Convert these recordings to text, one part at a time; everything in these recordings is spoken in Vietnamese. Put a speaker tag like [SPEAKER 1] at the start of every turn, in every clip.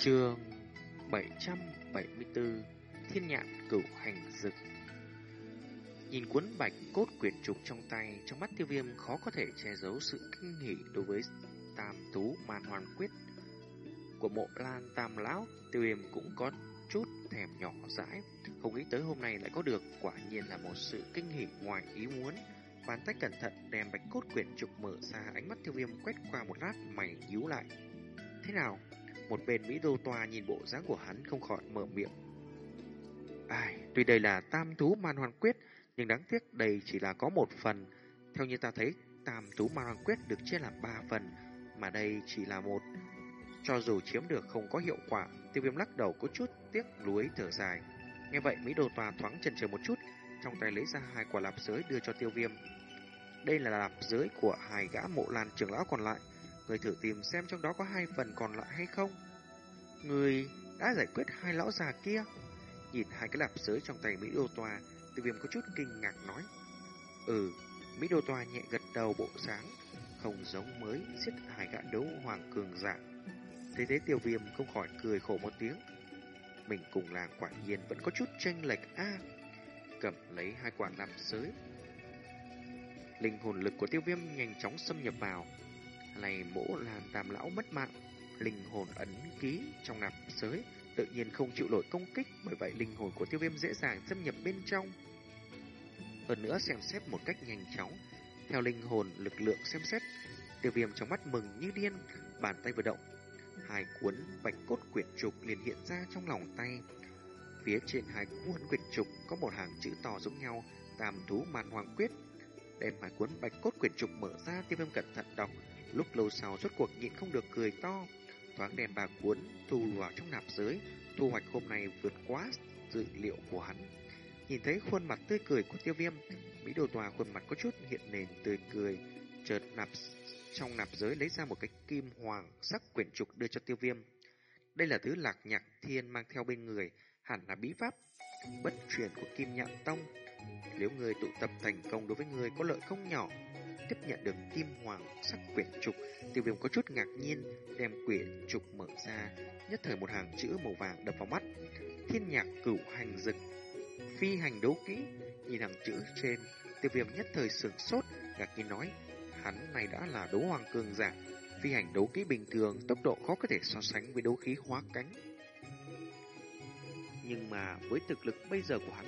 [SPEAKER 1] Trường 774 Thiên nhạn cửu hành dực Nhìn cuốn bạch cốt quyển trục trong tay, trong mắt tiêu viêm khó có thể che giấu sự kinh hỉ đối với tam tú màn hoàn quyết của mộ lan tam lão. Tiêu viêm cũng có chút thèm nhỏ dãi, không nghĩ tới hôm nay lại có được, quả nhiên là một sự kinh hỉ ngoài ý muốn. Bàn tay cẩn thận đem bạch cốt quyển trục mở ra, ánh mắt tiêu viêm quét qua một lát mày nhíu lại. Thế nào? Một bên Mỹ Đô Toa nhìn bộ dáng của hắn không khỏi mở miệng. Ai, tuy đây là tam thú man hoàn quyết, nhưng đáng tiếc đây chỉ là có một phần. Theo như ta thấy, tam thú man hoàn quyết được chia làm ba phần, mà đây chỉ là một. Cho dù chiếm được không có hiệu quả, tiêu viêm lắc đầu có chút tiếc lúi thở dài. Nghe vậy Mỹ Đô Toa thoáng chần chờ một chút, trong tay lấy ra hai quả lạp giới đưa cho tiêu viêm. Đây là lạp giới của hai gã mộ lan trưởng lão còn lại. Người thử tìm xem trong đó có hai phần còn lại hay không. Người đã giải quyết hai lão già kia. Nhìn hai cái lạp sới trong tay Mỹ Đô Tòa tiêu viêm có chút kinh ngạc nói. Ừ, Mỹ Đô Tòa nhẹ gật đầu bộ sáng, không giống mới giết hai gã đấu hoàng cường giả. Thế thế tiêu viêm không khỏi cười khổ một tiếng. Mình cùng làng quả nhiên vẫn có chút tranh lệch a Cầm lấy hai quả lạp sới. Linh hồn lực của tiêu viêm nhanh chóng xâm nhập vào, này mỗ làm tam lão mất mạng, linh hồn ấn ký trong nạp giới tự nhiên không chịu nổi công kích, bởi vậy linh hồn của tiêu viêm dễ dàng xâm nhập bên trong. Hơn nữa xem xét một cách nhanh chóng, theo linh hồn lực lượng xem xét, tiêu viêm trong mắt mừng như điên, bàn tay vừa động. Hai cuốn bạch cốt quyển trục liền hiện ra trong lòng tay. Phía trên hai cuốn quyển trục có một hàng chữ to giống nhau, tam thú màn hoàng quyết. Đem hai cuốn bạch cốt quyển trục mở ra, tiêu viêm cẩn thận đọc, Lúc lâu sau rốt cuộc nhịn không được cười to, thoáng đem bà cuốn thu vào trong nạp giới, thu hoạch hôm nay vượt quá dự liệu của hắn. Nhìn thấy khuôn mặt tươi cười của tiêu viêm, Mỹ đồ tòa khuôn mặt có chút hiện nền tươi cười, chợt nạp trong nạp giới lấy ra một cái kim hoàng sắc quyển trục đưa cho tiêu viêm. Đây là thứ lạc nhạc thiên mang theo bên người, hẳn là bí pháp bất truyền của kim nhạn tông. Nếu người tụ tập thành công đối với người có lợi không nhỏ, tiếp nhận được kim hoàng sắc quyển trục, tiêu viêm có chút ngạc nhiên, đem quyển trục mở ra, nhất thời một hàng chữ màu vàng đập vào mắt. Thiên nhạc cửu hành dực, phi hành đấu kỹ, nhìn hàng chữ trên, tiêu viêm nhất thời sửng sốt, ngạc nhiên nói, hắn này đã là đấu hoàng cường giả, phi hành đấu kỹ bình thường, tốc độ khó có thể so sánh với đấu khí hóa cánh. Nhưng mà với thực lực bây giờ của hắn,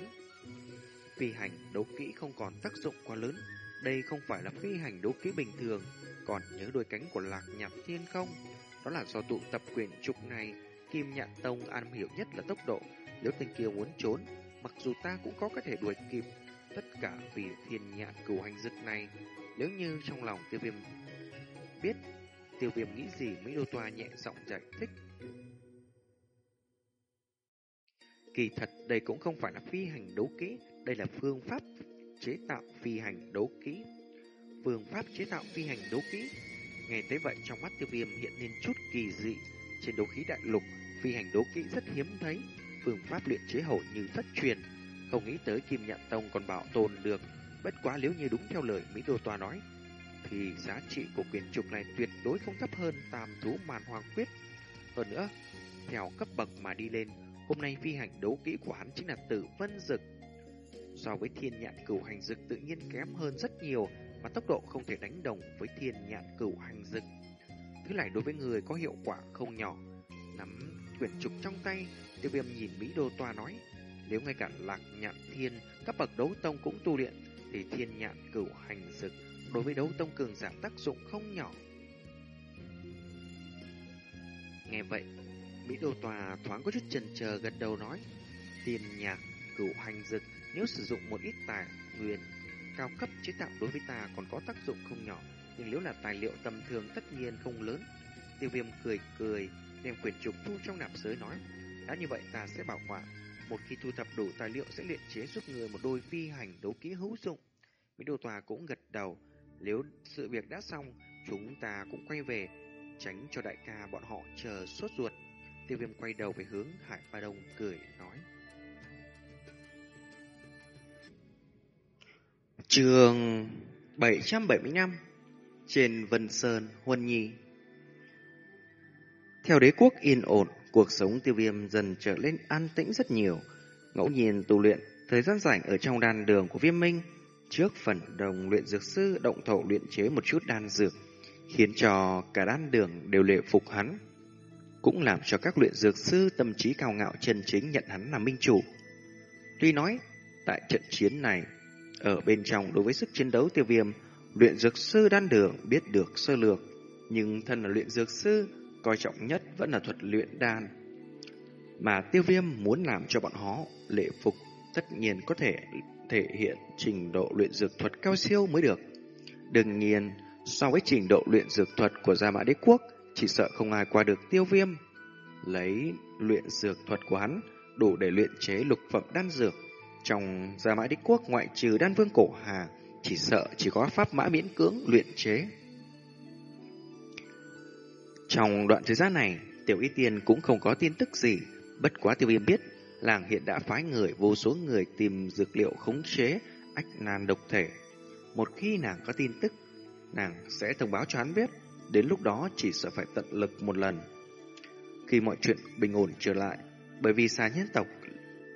[SPEAKER 1] phi hành đấu kỹ không còn tác dụng quá lớn, đây không phải là phi hành đấu kỹ bình thường, còn nhớ đôi cánh của lạc nhạc thiên không? Đó là do tụ tập quyền trục này, Kim Nhạn Tông am hiểu nhất là tốc độ. Nếu tên kia muốn trốn, mặc dù ta cũng có có thể đuổi kịp, tất cả vì thiên nhạn cửu hành dực này. Nếu như trong lòng tiêu viêm biết tiêu viêm nghĩ gì Mỹ Đô Toa nhẹ giọng giải thích. Kỳ thật đây cũng không phải là phi hành đấu kỹ, đây là phương pháp chế tạo phi hành đấu kỹ. Phương pháp chế tạo phi hành đấu kỹ. Nghe tới vậy trong mắt tiêu viêm hiện lên chút kỳ dị. Trên đấu khí đại lục, phi hành đấu kỹ rất hiếm thấy. Phương pháp luyện chế hầu như thất truyền. Không nghĩ tới Kim Nhạn Tông còn bảo tồn được. Bất quá nếu như đúng theo lời Mỹ Đô Toa nói, thì giá trị của quyền trục này tuyệt đối không thấp hơn tam thú màn hoàng quyết. Hơn nữa, theo cấp bậc mà đi lên, hôm nay phi hành đấu kỹ của hắn chính là tử vân dực so với thiên nhạn cửu hành dực tự nhiên kém hơn rất nhiều mà tốc độ không thể đánh đồng với thiên nhạn cửu hành dực. Thứ này đối với người có hiệu quả không nhỏ. Nắm quyển trục trong tay, tiêu viêm nhìn Mỹ Đô Toa nói, nếu ngay cả lạc nhạn thiên, các bậc đấu tông cũng tu luyện, thì thiên nhạn cửu hành dực đối với đấu tông cường giảm tác dụng không nhỏ. Nghe vậy, Mỹ Đô Tòa thoáng có chút chần chờ gật đầu nói, thiên nhạc cửu hành dực nếu sử dụng một ít tài nguyên cao cấp chế tạo đối với ta còn có tác dụng không nhỏ, nhưng nếu là tài liệu tầm thường tất nhiên không lớn. Tiêu viêm cười cười, đem quyển trục thu trong nạp giới nói, đã như vậy ta sẽ bảo quản. Một khi thu thập đủ tài liệu sẽ luyện chế giúp người một đôi phi hành đấu kỹ hữu dụng. Mỹ Đô Tòa cũng gật đầu, nếu sự việc đã xong, chúng ta cũng quay về, tránh cho đại ca bọn họ chờ sốt ruột. Tiêu viêm quay đầu về hướng Hải Ba Đông cười nói. Trường 775 Trên Vân Sơn, Huân Nhi Theo đế quốc yên ổn,
[SPEAKER 2] cuộc sống tiêu viêm dần trở lên an tĩnh rất nhiều. Ngẫu nhiên tu luyện, thời gian rảnh ở trong đan đường của viêm minh, trước phần đồng luyện dược sư động thổ luyện chế một chút đan dược, khiến cho cả đan đường đều lệ phục hắn. Cũng làm cho các luyện dược sư tâm trí cao ngạo chân chính nhận hắn là minh chủ. Tuy nói, tại trận chiến này, ở bên trong đối với sức chiến đấu tiêu viêm, luyện dược sư đan đường biết được sơ lược, nhưng thân là luyện dược sư, coi trọng nhất vẫn là thuật luyện đan. Mà tiêu viêm muốn làm cho bọn họ lệ phục, tất nhiên có thể thể hiện trình độ luyện dược thuật cao siêu mới được. Đương nhiên, so với trình độ luyện dược thuật của Gia Mã Đế Quốc, chỉ sợ không ai qua được tiêu viêm. Lấy luyện dược thuật của hắn, đủ để luyện chế lục phẩm đan dược. Trong Gia Mã đích Quốc ngoại trừ đan vương cổ hà, chỉ sợ chỉ có pháp mã miễn cưỡng luyện chế. Trong đoạn thời gian này, Tiểu Y Tiên cũng không có tin tức gì, bất quá Tiêu Viêm biết, làng hiện đã phái người vô số người tìm dược liệu khống chế ách nan độc thể. Một khi nàng có tin tức, nàng sẽ thông báo cho hắn biết, đến lúc đó chỉ sợ phải tận lực một lần. Khi mọi chuyện bình ổn trở lại, bởi vì xa nhân tộc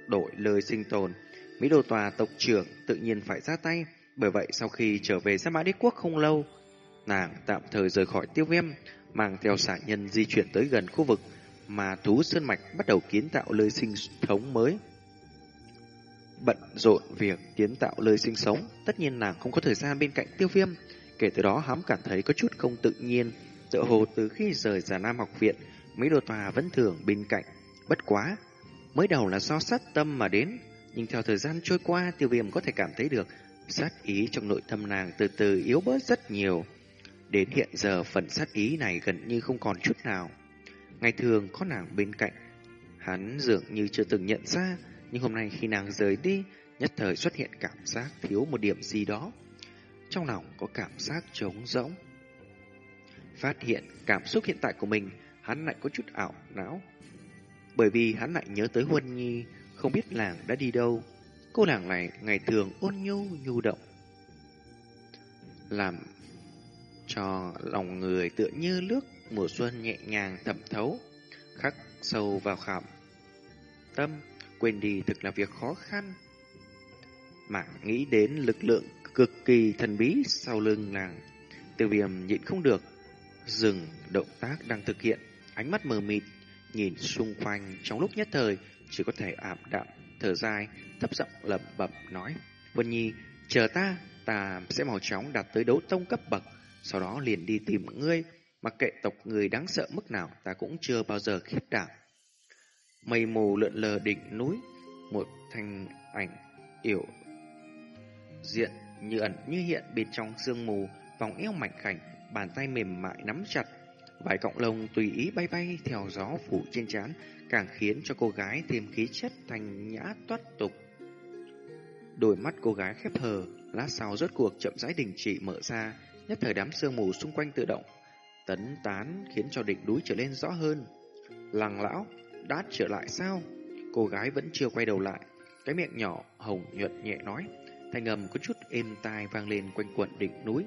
[SPEAKER 2] đổi lời sinh tồn, Mỹ Đô Tòa tộc trưởng tự nhiên phải ra tay, bởi vậy sau khi trở về Giáp Mã Đế Quốc không lâu, nàng tạm thời rời khỏi tiêu viêm, mang theo xả nhân di chuyển tới gần khu vực mà thú sơn mạch bắt đầu kiến tạo lơi sinh sống mới. Bận rộn việc kiến tạo lơi sinh sống, tất nhiên nàng không có thời gian bên cạnh tiêu viêm. Kể từ đó hám cảm thấy có chút không tự nhiên, tựa hồ từ khi rời Già Nam học viện, mấy đồ tòa vẫn thường bên cạnh. Bất quá, mới đầu là do sát tâm mà đến, nhưng theo thời gian trôi qua, tiêu viêm có thể cảm thấy được sát ý trong nội tâm nàng từ từ yếu bớt rất nhiều. Đến hiện giờ phần sát ý này gần như không còn chút nào. Ngày thường có nàng bên cạnh, hắn dường như chưa từng nhận ra, nhưng hôm nay khi nàng rời đi, nhất thời xuất hiện cảm giác thiếu một điểm gì đó. Trong lòng có cảm giác trống rỗng. Phát hiện cảm xúc hiện tại của mình, hắn lại có chút ảo não. Bởi vì hắn lại nhớ tới Huân Nhi, không biết làng đã đi đâu. Cô nàng này ngày thường ôn nhu nhu động. Làm cho lòng người tựa như nước mùa xuân nhẹ nhàng thẩm thấu, khắc sâu vào khảm. Tâm, quên đi thực là việc khó khăn. Mạng nghĩ đến lực lượng cực kỳ thần bí sau lưng nàng, tiêu viêm nhịn không được, dừng động tác đang thực hiện, ánh mắt mờ mịt, nhìn xung quanh trong lúc nhất thời, chỉ có thể ảm đạm, thở dài, thấp giọng lẩm bẩm nói, Vân Nhi, chờ ta, ta sẽ mau chóng đạt tới đấu tông cấp bậc, sau đó liền đi tìm ngươi, mặc kệ tộc người đáng sợ mức nào ta cũng chưa bao giờ khiếp đảm. Mây mù lượn lờ đỉnh núi, một thanh ảnh yểu diện như ẩn như hiện bên trong sương mù, vòng eo mảnh khảnh, bàn tay mềm mại nắm chặt, vài cọng lông tùy ý bay bay theo gió phủ trên trán, càng khiến cho cô gái thêm khí chất thành nhã toát tục. Đôi mắt cô gái khép hờ, lát sau rốt cuộc chậm rãi đình chỉ mở ra, nhất thời đám sương mù xung quanh tự động tấn tán khiến cho đỉnh núi trở lên rõ hơn. Làng lão đã trở lại sao? Cô gái vẫn chưa quay đầu lại, cái miệng nhỏ hồng nhuận nhẹ nói, thanh âm có chút êm tai vang lên quanh quẩn đỉnh núi.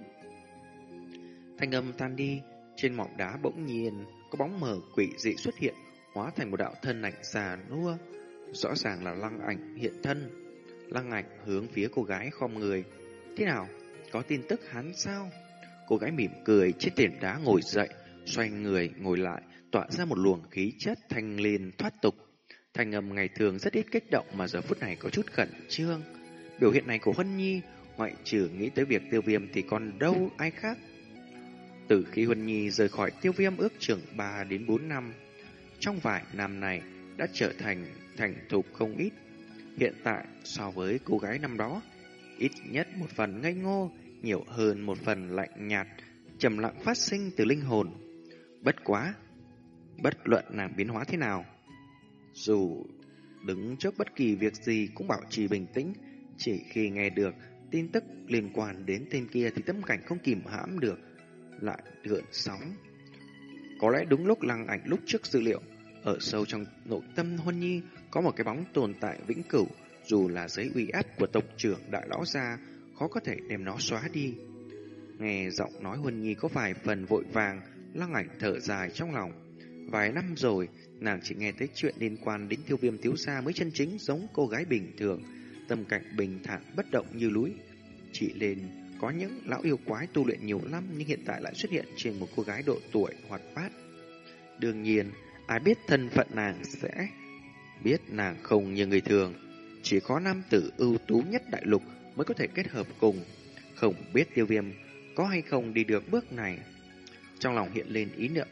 [SPEAKER 2] Thanh âm tan đi, trên mỏm đá bỗng nhiên có bóng mờ quỷ dị xuất hiện, hóa thành một đạo thân ảnh già nua, rõ ràng là lăng ảnh hiện thân. Lăng ảnh hướng phía cô gái khom người. Thế nào? Có tin tức hắn sao? Cô gái mỉm cười trên tiền đá ngồi dậy, xoay người ngồi lại, tỏa ra một luồng khí chất thanh liền thoát tục. thành âm ngày thường rất ít kích động mà giờ phút này có chút khẩn trương. Biểu hiện này của Huân Nhi, ngoại trừ nghĩ tới việc tiêu viêm thì còn đâu ai khác. Từ khi Huân Nhi rời khỏi tiêu viêm ước chừng 3 đến 4 năm, trong vài năm này đã trở thành thành thục không ít. Hiện tại so với cô gái năm đó, ít nhất một phần ngây ngô, nhiều hơn một phần lạnh nhạt, trầm lặng phát sinh từ linh hồn. Bất quá, bất luận nàng biến hóa thế nào, dù đứng trước bất kỳ việc gì cũng bảo trì bình tĩnh, chỉ khi nghe được tin tức liên quan đến tên kia thì tâm cảnh không kìm hãm được, lại gợn sóng. Có lẽ đúng lúc lăng ảnh lúc trước dữ liệu, ở sâu trong nội tâm Huân Nhi có một cái bóng tồn tại vĩnh cửu, dù là dưới uy áp của tộc trưởng đại lão gia khó có thể đem nó xóa đi. Nghe giọng nói Huân Nhi có vài phần vội vàng, lăng ảnh thở dài trong lòng. Vài năm rồi, nàng chỉ nghe thấy chuyện liên quan đến tiêu viêm thiếu gia mới chân chính giống cô gái bình thường, tâm cảnh bình thản bất động như núi. Chỉ lên có những lão yêu quái tu luyện nhiều năm nhưng hiện tại lại xuất hiện trên một cô gái độ tuổi hoạt bát. Đương nhiên, ai biết thân phận nàng sẽ biết nàng không như người thường. Chỉ có nam tử ưu tú nhất đại lục mới có thể kết hợp cùng. Không biết tiêu viêm có hay không đi được bước này. Trong lòng hiện lên ý niệm.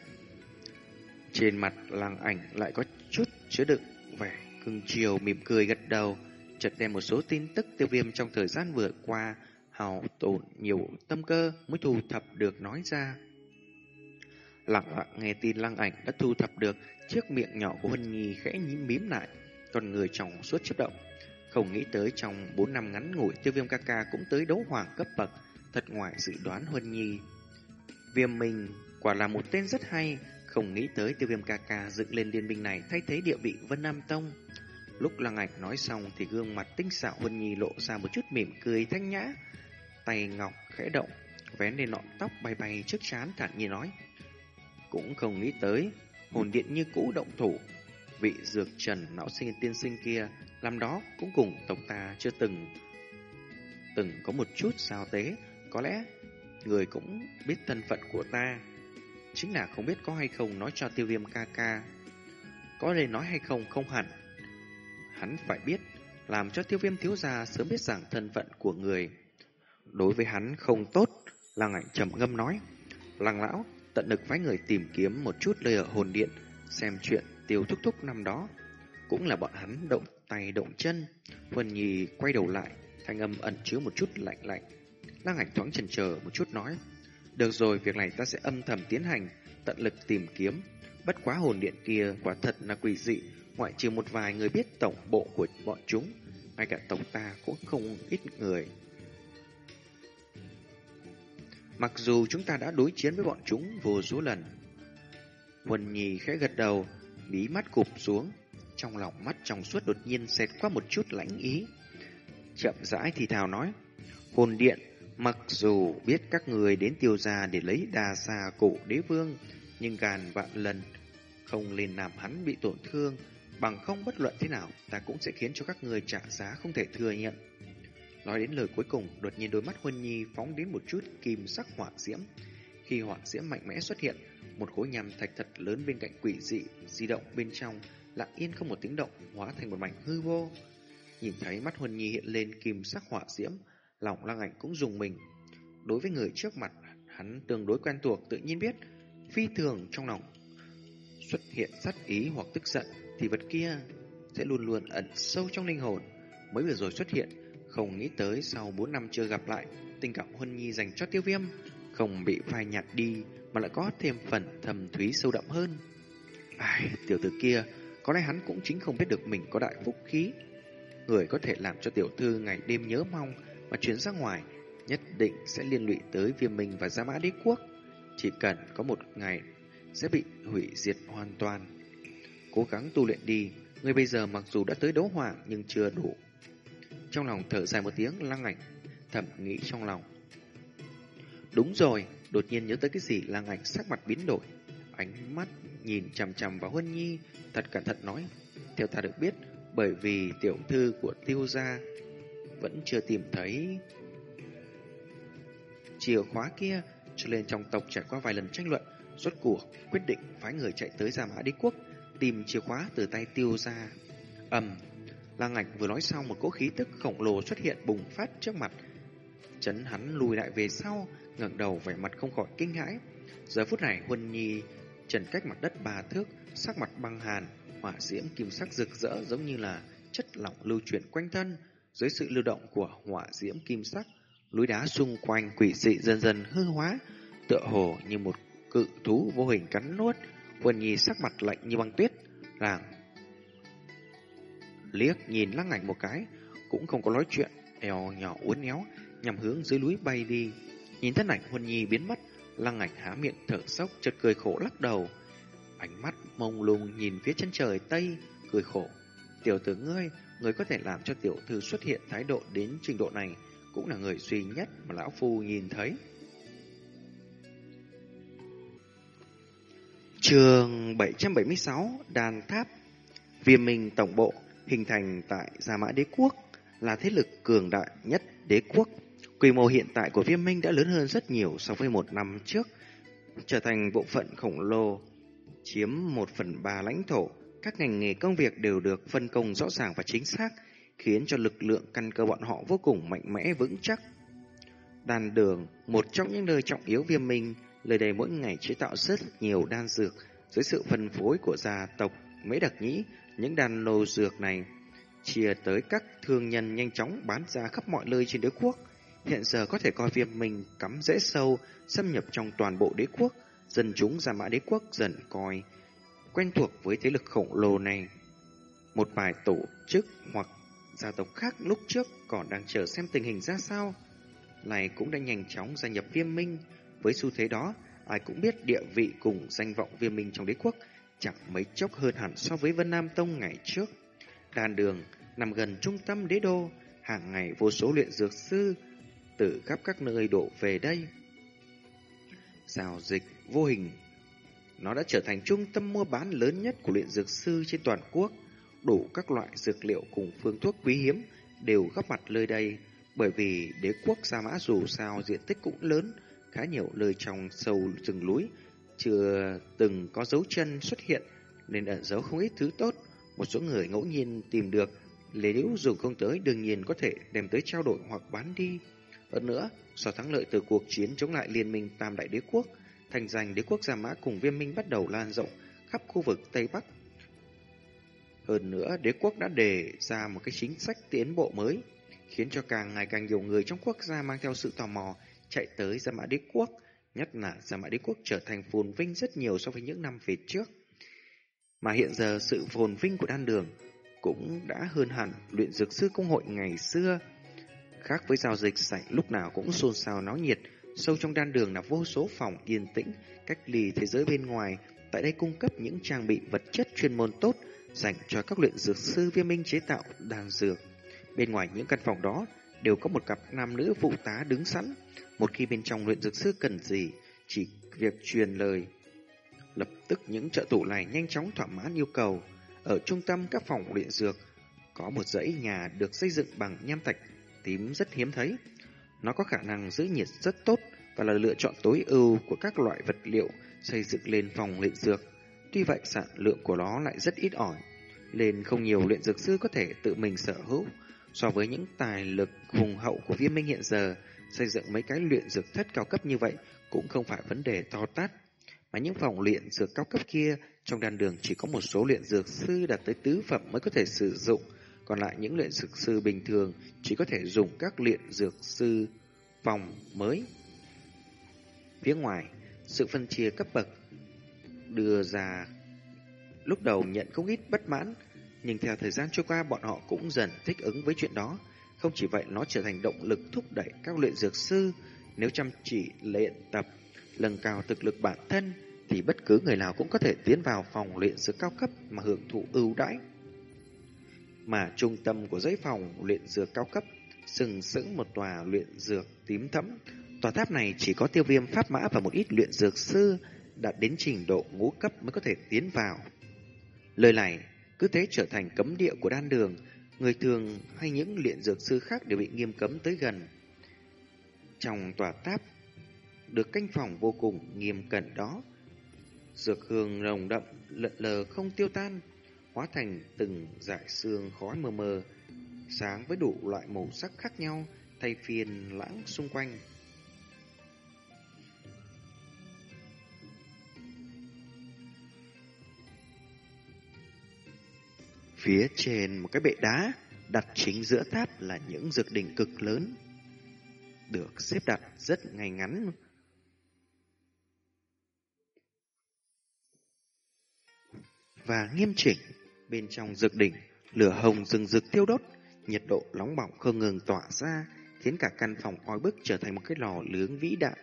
[SPEAKER 2] Trên mặt làng ảnh lại có chút chứa đựng vẻ cưng chiều mỉm cười gật đầu. Chợt đem một số tin tức tiêu viêm trong thời gian vừa qua hào tổn nhiều tâm cơ mới thu thập được nói ra. Lặng lặng nghe tin lăng ảnh đã thu thập được chiếc miệng nhỏ của Huân Nhi khẽ nhím mím lại, còn người trong suốt chấp động. Không nghĩ tới trong 4 năm ngắn ngủi tiêu viêm ca ca cũng tới đấu hoàng cấp bậc, thật ngoài dự đoán Huân Nhi. Viêm mình quả là một tên rất hay, không nghĩ tới tiêu viêm ca ca dựng lên liên minh này thay thế địa vị Vân Nam Tông. Lúc lăng ảnh nói xong thì gương mặt tinh xảo Huân Nhi lộ ra một chút mỉm cười thanh nhã, tay ngọc khẽ động, vén lên nọn tóc bay bay trước chán thản nhiên nói. Cũng không nghĩ tới, hồn điện như cũ động thủ. Vị dược trần lão sinh tiên sinh kia, làm đó cũng cùng tộc ta chưa từng từng có một chút sao tế, có lẽ người cũng biết thân phận của ta. Chính là không biết có hay không nói cho tiêu viêm ca ca. Có nên nói hay không không hẳn. Hắn phải biết, làm cho tiêu viêm thiếu gia sớm biết rằng thân phận của người. Đối với hắn không tốt, lăng ảnh trầm ngâm nói. Lăng lão, tận lực phái người tìm kiếm một chút nơi ở hồn điện, xem chuyện tiêu thúc thúc năm đó. Cũng là bọn hắn động tay động chân. Huân Nhi quay đầu lại, thanh âm ẩn chứa một chút lạnh lạnh. Lăng ảnh thoáng chần chờ một chút nói. Được rồi, việc này ta sẽ âm thầm tiến hành, tận lực tìm kiếm. Bất quá hồn điện kia quả thật là quỷ dị, ngoại trừ một vài người biết tổng bộ của bọn chúng, ngay cả tộc ta cũng không ít người. Mặc dù chúng ta đã đối chiến với bọn chúng vô số lần. Huân Nhi khẽ gật đầu, bí mắt cụp xuống, trong lòng mắt trong suốt đột nhiên xẹt qua một chút lãnh ý. Chậm rãi thì thào nói, hồn điện, mặc dù biết các người đến tiêu gia để lấy đà xà cổ đế vương, nhưng gàn vạn lần không lên làm hắn bị tổn thương, bằng không bất luận thế nào, ta cũng sẽ khiến cho các người trả giá không thể thừa nhận. Nói đến lời cuối cùng, đột nhiên đôi mắt Huân Nhi phóng đến một chút kim sắc hỏa diễm. Khi hỏa diễm mạnh mẽ xuất hiện, một khối nhằm thạch thật lớn bên cạnh quỷ dị di động bên trong, lặng yên không một tiếng động, hóa thành một mảnh hư vô. Nhìn thấy mắt Huân Nhi hiện lên kim sắc hỏa diễm, lòng lăng ảnh cũng dùng mình. Đối với người trước mặt, hắn tương đối quen thuộc tự nhiên biết, phi thường trong lòng xuất hiện sát ý hoặc tức giận thì vật kia sẽ luôn luôn ẩn sâu trong linh hồn. Mới vừa rồi xuất hiện, không nghĩ tới sau 4 năm chưa gặp lại, tình cảm Huân Nhi dành cho tiêu viêm không bị phai nhạt đi mà lại có thêm phần thầm thúy sâu đậm hơn. Ai, tiểu tử kia, có lẽ hắn cũng chính không biết được mình có đại phúc khí. Người có thể làm cho tiểu thư ngày đêm nhớ mong mà chuyến ra ngoài, nhất định sẽ liên lụy tới viêm minh và gia mã đế quốc. Chỉ cần có một ngày sẽ bị hủy diệt hoàn toàn. Cố gắng tu luyện đi, người bây giờ mặc dù đã tới đấu hoàng nhưng chưa đủ trong lòng thở dài một tiếng, lăng ảnh Thầm nghĩ trong lòng. Đúng rồi, Đột nhiên nhớ tới cái gì, lăng ảnh sắc mặt biến đổi, Ánh mắt nhìn chằm chằm vào Huân Nhi, Thật cẩn thận nói, Theo ta được biết, Bởi vì tiểu thư của tiêu gia Vẫn chưa tìm thấy Chìa khóa kia, Cho nên trong tộc trải qua vài lần tranh luận, Rốt cuộc quyết định phái người chạy tới Gia Mã Đế Quốc Tìm chìa khóa từ tay tiêu gia. Ầm. Lăng Ngạch vừa nói xong một cỗ khí tức khổng lồ xuất hiện bùng phát trước mặt. Chấn hắn lùi lại về sau, ngẩng đầu vẻ mặt không khỏi kinh hãi. Giờ phút này Huân Nhi trần cách mặt đất ba thước, sắc mặt băng hàn, hỏa diễm kim sắc rực rỡ giống như là chất lỏng lưu chuyển quanh thân. Dưới sự lưu động của hỏa diễm kim sắc, núi đá xung quanh quỷ dị dần dần hư hóa, tựa hồ như một cự thú vô hình cắn nuốt. Huân Nhi sắc mặt lạnh như băng tuyết, làng liếc nhìn lăng ảnh một cái, cũng không có nói chuyện, eo nhỏ uốn éo, nhằm hướng dưới núi bay đi. Nhìn thân ảnh Huân Nhi biến mất, lăng ảnh há miệng thở sốc, chợt cười khổ lắc đầu. Ánh mắt mông lung nhìn phía chân trời Tây, cười khổ. Tiểu tử ngươi, người có thể làm cho tiểu thư xuất hiện thái độ đến trình độ này, cũng là người duy nhất mà lão phu nhìn thấy. Trường 776 Đàn Tháp Viêm Minh Tổng Bộ hình thành tại Gia Mã Đế Quốc là thế lực cường đại nhất đế quốc. Quy mô hiện tại của Viêm Minh đã lớn hơn rất nhiều so với một năm trước, trở thành bộ phận khổng lồ, chiếm một phần ba lãnh thổ. Các ngành nghề công việc đều được phân công rõ ràng và chính xác, khiến cho lực lượng căn cơ bọn họ vô cùng mạnh mẽ vững chắc. Đàn đường, một trong những nơi trọng yếu Viêm Minh, lời đầy mỗi ngày chế tạo rất nhiều đan dược dưới sự phân phối của gia tộc Mễ Đặc Nhĩ. Những đàn lô dược này chia tới các thương nhân nhanh chóng bán ra khắp mọi nơi trên đế quốc. Hiện giờ có thể coi viêm mình cắm rễ sâu, xâm nhập trong toàn bộ đế quốc. Dân chúng ra mã đế quốc dần coi quen thuộc với thế lực khổng lồ này. Một vài tổ chức hoặc gia tộc khác lúc trước còn đang chờ xem tình hình ra sao. Này cũng đã nhanh chóng gia nhập viêm minh, với xu thế đó, ai cũng biết địa vị cùng danh vọng viêm minh trong đế quốc chẳng mấy chốc hơn hẳn so với Vân Nam Tông ngày trước. Đàn đường nằm gần trung tâm đế đô, hàng ngày vô số luyện dược sư từ khắp các nơi đổ về đây. Giao dịch vô hình Nó đã trở thành trung tâm mua bán lớn nhất của luyện dược sư trên toàn quốc. Đủ các loại dược liệu cùng phương thuốc quý hiếm đều góp mặt nơi đây. Bởi vì đế quốc Gia Mã dù sao diện tích cũng lớn, khá nhiều nơi trong sâu rừng núi chưa từng có dấu chân xuất hiện nên ẩn giấu không ít thứ tốt. Một số người ngẫu nhiên tìm được, lấy nếu dùng không tới đương nhiên có thể đem tới trao đổi hoặc bán đi. Hơn nữa, sau thắng lợi từ cuộc chiến chống lại liên minh Tam Đại Đế Quốc, thành danh đế quốc Gia Mã cùng viêm minh bắt đầu lan rộng khắp khu vực Tây Bắc. Hơn nữa, đế quốc đã đề ra một cái chính sách tiến bộ mới, khiến cho càng ngày càng nhiều người trong quốc gia mang theo sự tò mò chạy tới Gia Mã Đế Quốc, nhất là Gia Mã Đế Quốc trở thành phồn vinh rất nhiều so với những năm về trước. Mà hiện giờ sự phồn vinh của đan đường cũng đã hơn hẳn luyện dược sư công hội ngày xưa. Khác với giao dịch sảnh lúc nào cũng xôn xao náo nhiệt, sâu trong đan đường là vô số phòng yên tĩnh, cách ly thế giới bên ngoài. Tại đây cung cấp những trang bị vật chất chuyên môn tốt dành cho các luyện dược sư viên minh chế tạo đan dược. Bên ngoài những căn phòng đó đều có một cặp nam nữ phụ tá đứng sẵn, một khi bên trong luyện dược sư cần gì, chỉ việc truyền lời. Lập tức những trợ thủ này nhanh chóng thỏa mãn yêu cầu. Ở trung tâm các phòng luyện dược, có một dãy nhà được xây dựng bằng nham thạch tím rất hiếm thấy. Nó có khả năng giữ nhiệt rất tốt và là lựa chọn tối ưu của các loại vật liệu xây dựng lên phòng luyện dược. Tuy vậy sản lượng của nó lại rất ít ỏi, nên không nhiều luyện dược sư có thể tự mình sở hữu. So với những tài lực hùng hậu của viêm minh hiện giờ, Xây dựng mấy cái luyện dược thất cao cấp như vậy cũng không phải vấn đề to tát. Mà những phòng luyện dược cao cấp kia trong đàn đường chỉ có một số luyện dược sư đạt tới tứ phẩm mới có thể sử dụng. Còn lại những luyện dược sư bình thường chỉ có thể dùng các luyện dược sư phòng mới. Phía ngoài, sự phân chia cấp bậc đưa ra lúc đầu nhận không ít bất mãn, nhưng theo thời gian trôi qua bọn họ cũng dần thích ứng với chuyện đó. Không chỉ vậy, nó trở thành động lực thúc đẩy các luyện dược sư. Nếu chăm chỉ luyện tập, nâng cao thực lực bản thân, thì bất cứ người nào cũng có thể tiến vào phòng luyện dược cao cấp mà hưởng thụ ưu đãi. Mà trung tâm của dãy phòng luyện dược cao cấp sừng sững một tòa luyện dược tím thẫm. Tòa tháp này chỉ có tiêu viêm pháp mã và một ít luyện dược sư đạt đến trình độ ngũ cấp mới có thể tiến vào. Lời này cứ thế trở thành cấm địa của đan đường, người thường hay những luyện dược sư khác đều bị nghiêm cấm tới gần. Trong tòa tháp, được canh phòng vô cùng nghiêm cẩn đó, dược hương nồng đậm lợn lờ không tiêu tan, hóa thành từng dải xương khói mờ mờ, sáng với đủ loại màu sắc khác nhau, thay phiên lãng xung quanh. Phía trên một cái bệ đá, đặt chính giữa tháp là những dược đỉnh cực lớn, được xếp đặt rất ngay ngắn. Và nghiêm chỉnh, bên trong dược đỉnh, lửa hồng rừng rực tiêu đốt, nhiệt độ nóng bỏng không ngừng tỏa ra, khiến cả căn phòng oi bức trở thành một cái lò lướng vĩ đại.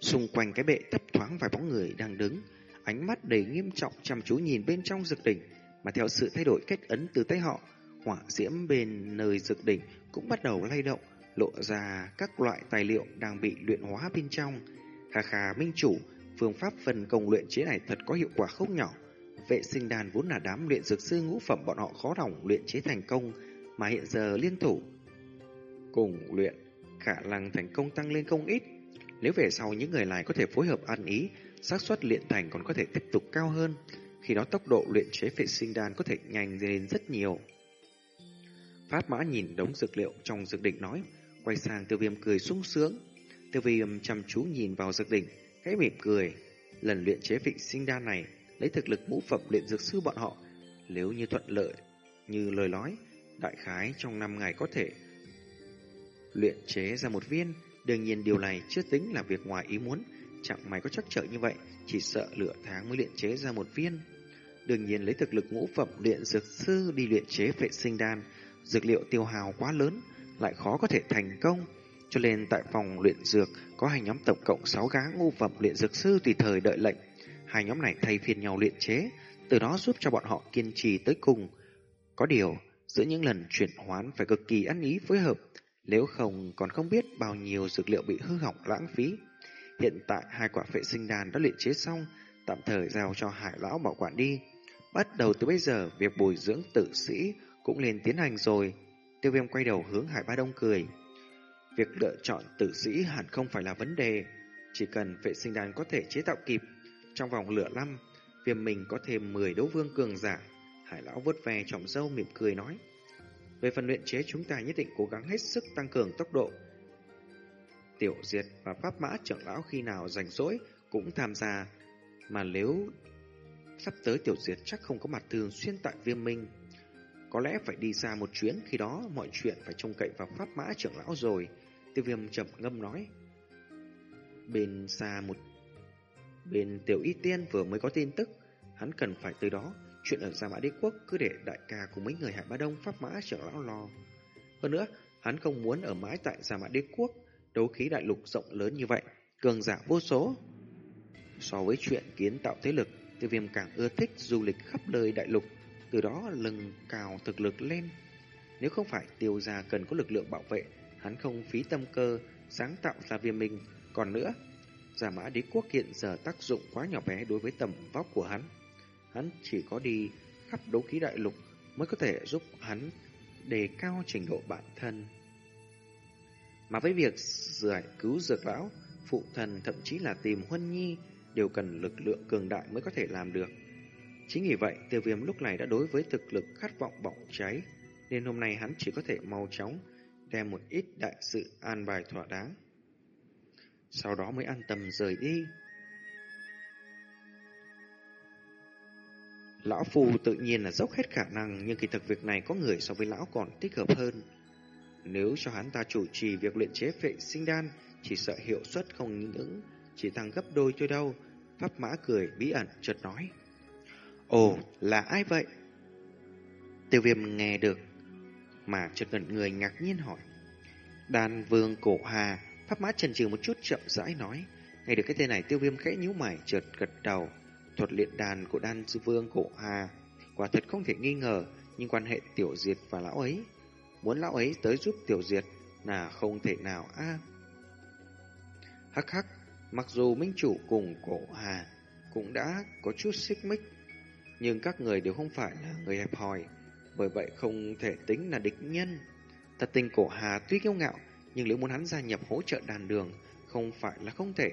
[SPEAKER 2] Xung quanh cái bệ thấp thoáng vài bóng người đang đứng, ánh mắt đầy nghiêm trọng chăm chú nhìn bên trong dược đỉnh, mà theo sự thay đổi cách ấn từ tay họ, hỏa diễm bên nơi dược đỉnh cũng bắt đầu lay động, lộ ra các loại tài liệu đang bị luyện hóa bên trong. Khà khà minh chủ, Phương pháp phần công luyện chế này thật có hiệu quả không nhỏ. Vệ sinh đàn vốn là đám luyện dược sư ngũ phẩm bọn họ khó lòng luyện chế thành công, mà hiện giờ liên thủ. Cùng luyện, khả năng thành công tăng lên không ít. Nếu về sau những người này có thể phối hợp ăn ý, xác suất luyện thành còn có thể tiếp tục cao hơn. Khi đó tốc độ luyện chế vệ sinh đan có thể nhanh lên rất nhiều. Pháp mã nhìn đống dược liệu trong dược đỉnh nói, quay sang tiêu viêm cười sung sướng. Tiêu viêm chăm chú nhìn vào dược đỉnh, khẽ mỉm cười. Lần luyện chế phệ sinh đan này, lấy thực lực ngũ phẩm luyện dược sư bọn họ, nếu như thuận lợi, như lời nói, đại khái trong 5 ngày có thể luyện chế ra một viên. Đương nhiên điều này chưa tính là việc ngoài ý muốn, chẳng may có chắc trở như vậy, chỉ sợ lửa tháng mới luyện chế ra một viên. Đương nhiên lấy thực lực ngũ phẩm luyện dược sư đi luyện chế vệ sinh đan, dược liệu tiêu hào quá lớn, lại khó có thể thành công. Cho nên tại phòng luyện dược có hai nhóm tổng cộng 6 gã ngũ phẩm luyện dược sư tùy thời đợi lệnh. Hai nhóm này thay phiên nhau luyện chế, từ đó giúp cho bọn họ kiên trì tới cùng. Có điều, giữa những lần chuyển hoán phải cực kỳ ăn ý phối hợp, nếu không còn không biết bao nhiêu dược liệu bị hư hỏng lãng phí. Hiện tại hai quả vệ sinh đàn đã luyện chế xong, tạm thời giao cho hải lão bảo quản đi. Bắt đầu từ bây giờ, việc bồi dưỡng tử sĩ cũng liền tiến hành rồi. Tiêu viêm quay đầu hướng Hải Ba Đông cười. Việc lựa chọn tử sĩ hẳn không phải là vấn đề. Chỉ cần vệ sinh đàn có thể chế tạo kịp. Trong vòng lửa năm, viêm mình có thêm 10 đấu vương cường giả. Hải lão vớt ve trọng dâu mỉm cười nói. Về phần luyện chế chúng ta nhất định cố gắng hết sức tăng cường tốc độ. Tiểu Diệt và Pháp Mã trưởng lão khi nào rảnh rỗi cũng tham gia. Mà nếu sắp tới Tiểu Diệt chắc không có mặt thường xuyên tại viêm minh. Có lẽ phải đi xa một chuyến khi đó mọi chuyện phải trông cậy vào Pháp Mã trưởng lão rồi. Tiêu viêm chậm ngâm nói. Bên xa một... Bên Tiểu Y Tiên vừa mới có tin tức, hắn cần phải tới đó. Chuyện ở Gia Mã Đế Quốc cứ để đại ca cùng mấy người Hải Ba Đông Pháp Mã trưởng lão lo. Hơn nữa, hắn không muốn ở mãi tại Gia Mã Đế Quốc, đấu khí đại lục rộng lớn như vậy, cường giả vô số. So với chuyện kiến tạo thế lực, tiêu viêm càng ưa thích du lịch khắp nơi đại lục, từ đó lừng cào thực lực lên. Nếu không phải tiêu gia cần có lực lượng bảo vệ, hắn không phí tâm cơ, sáng tạo ra viêm minh. Còn nữa, giả mã đế quốc hiện giờ tác dụng quá nhỏ bé đối với tầm vóc của hắn. Hắn chỉ có đi khắp đấu khí đại lục mới có thể giúp hắn đề cao trình độ bản thân. Mà với việc giải cứu dược lão, phụ thần thậm chí là tìm huân nhi đều cần lực lượng cường đại mới có thể làm được. Chính vì vậy, tiêu viêm lúc này đã đối với thực lực khát vọng bỏng cháy, nên hôm nay hắn chỉ có thể mau chóng đem một ít đại sự an bài thỏa đáng. Sau đó mới an tâm rời đi. Lão Phu tự nhiên là dốc hết khả năng, nhưng kỳ thực việc này có người so với lão còn thích hợp hơn. Nếu cho hắn ta chủ trì việc luyện chế phệ sinh đan, chỉ sợ hiệu suất không những chỉ tăng gấp đôi thôi đâu. Pháp mã cười bí ẩn chợt nói. Ồ, là ai vậy? Tiêu viêm nghe được, mà chợt ngẩn người ngạc nhiên hỏi. Đàn vương cổ hà, pháp mã trần trừ một chút chậm rãi nói. Nghe được cái tên này tiêu viêm khẽ nhíu mày chợt gật đầu. Thuật luyện đàn của đan sư vương cổ hà, quả thật không thể nghi ngờ, nhưng quan hệ tiểu diệt và lão ấy. Muốn lão ấy tới giúp tiểu diệt là không thể nào a Hắc hắc, mặc dù minh chủ cùng cổ hà cũng đã có chút xích mích, nhưng các người đều không phải là người hẹp hòi, bởi vậy không thể tính là địch nhân. Thật tình cổ hà tuy kiêu ngạo, nhưng nếu muốn hắn gia nhập hỗ trợ đàn đường, không phải là không thể.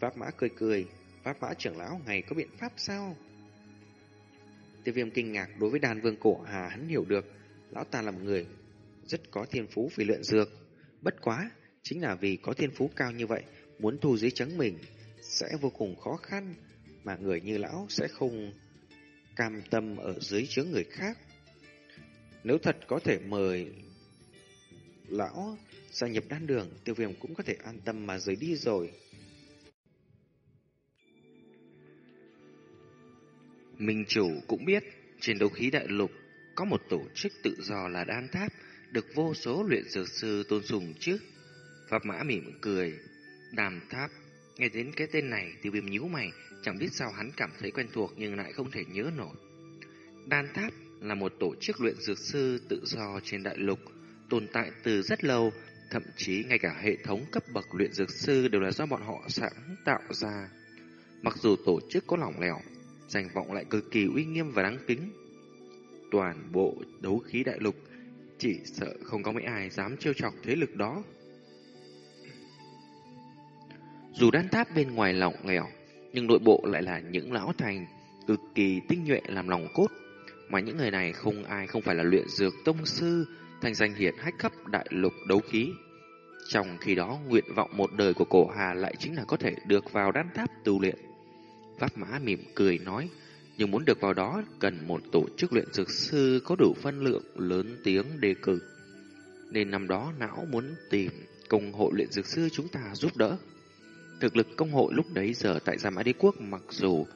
[SPEAKER 2] Pháp mã cười cười, Pháp mã trưởng lão ngày có biện pháp sao? Tiêu viêm kinh ngạc đối với đàn vương cổ hà hắn hiểu được, lão ta là một người rất có thiên phú vì luyện dược. Bất quá, chính là vì có thiên phú cao như vậy, muốn thu dưới trắng mình sẽ vô cùng khó khăn, mà người như lão sẽ không cam tâm ở dưới chướng người khác. Nếu thật có thể mời lão gia nhập đan đường, tiêu viêm cũng có thể an tâm mà rời đi rồi. Minh chủ cũng biết, trên đấu khí đại lục có một tổ chức tự do là đan tháp, được vô số luyện dược sư tôn sùng chứ. Pháp mã mỉm cười, đàm tháp. Nghe đến cái tên này, tiêu viêm nhíu mày, chẳng biết sao hắn cảm thấy quen thuộc nhưng lại không thể nhớ nổi. Đan tháp là một tổ chức luyện dược sư tự do trên đại lục, tồn tại từ rất lâu, thậm chí ngay cả hệ thống cấp bậc luyện dược sư đều là do bọn họ sáng tạo ra. Mặc dù tổ chức có lỏng lẻo, danh vọng lại cực kỳ uy nghiêm và đáng kính. Toàn bộ đấu khí đại lục chỉ sợ không có mấy ai dám trêu chọc thế lực đó. Dù đan tháp bên ngoài lỏng lẻo, nhưng nội bộ lại là những lão thành cực kỳ tinh nhuệ làm lòng cốt. Mà những người này không ai không phải là luyện dược tông sư, thành danh hiển hách cấp đại lục đấu khí. Trong khi đó, nguyện vọng một đời của cổ Hà lại chính là có thể được vào đan tháp tu luyện. Pháp mã mỉm cười nói, nhưng muốn được vào đó cần một tổ chức luyện dược sư có đủ phân lượng lớn tiếng đề cử. Nên năm đó não muốn tìm công hội luyện dược sư chúng ta giúp đỡ. Thực lực công hội lúc đấy giờ tại Gia Mã Đế Quốc mặc dù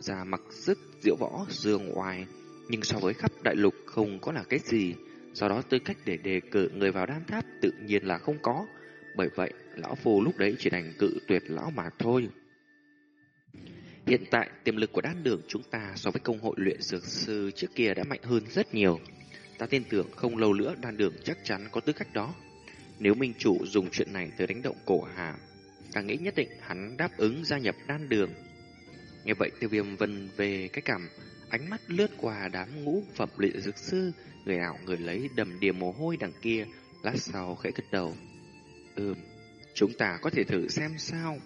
[SPEAKER 2] ra mặc sức diệu võ dương oai, nhưng so với khắp đại lục không có là cái gì. Do đó tư cách để đề cử người vào đan tháp tự nhiên là không có. Bởi vậy, lão phù lúc đấy chỉ đành cự tuyệt lão mà thôi. Hiện tại, tiềm lực của đan đường chúng ta so với công hội luyện dược sư trước kia đã mạnh hơn rất nhiều. Ta tin tưởng không lâu nữa đan đường chắc chắn có tư cách đó. Nếu minh chủ dùng chuyện này tới đánh động cổ hà, ta nghĩ nhất định hắn đáp ứng gia nhập đan đường. Nghe vậy tiêu viêm vân về cái cảm, ánh mắt lướt qua đám ngũ phẩm luyện dược sư, người nào người lấy đầm đìa mồ hôi đằng kia, lát sau khẽ gật đầu. Ừm, chúng ta có thể thử xem sao.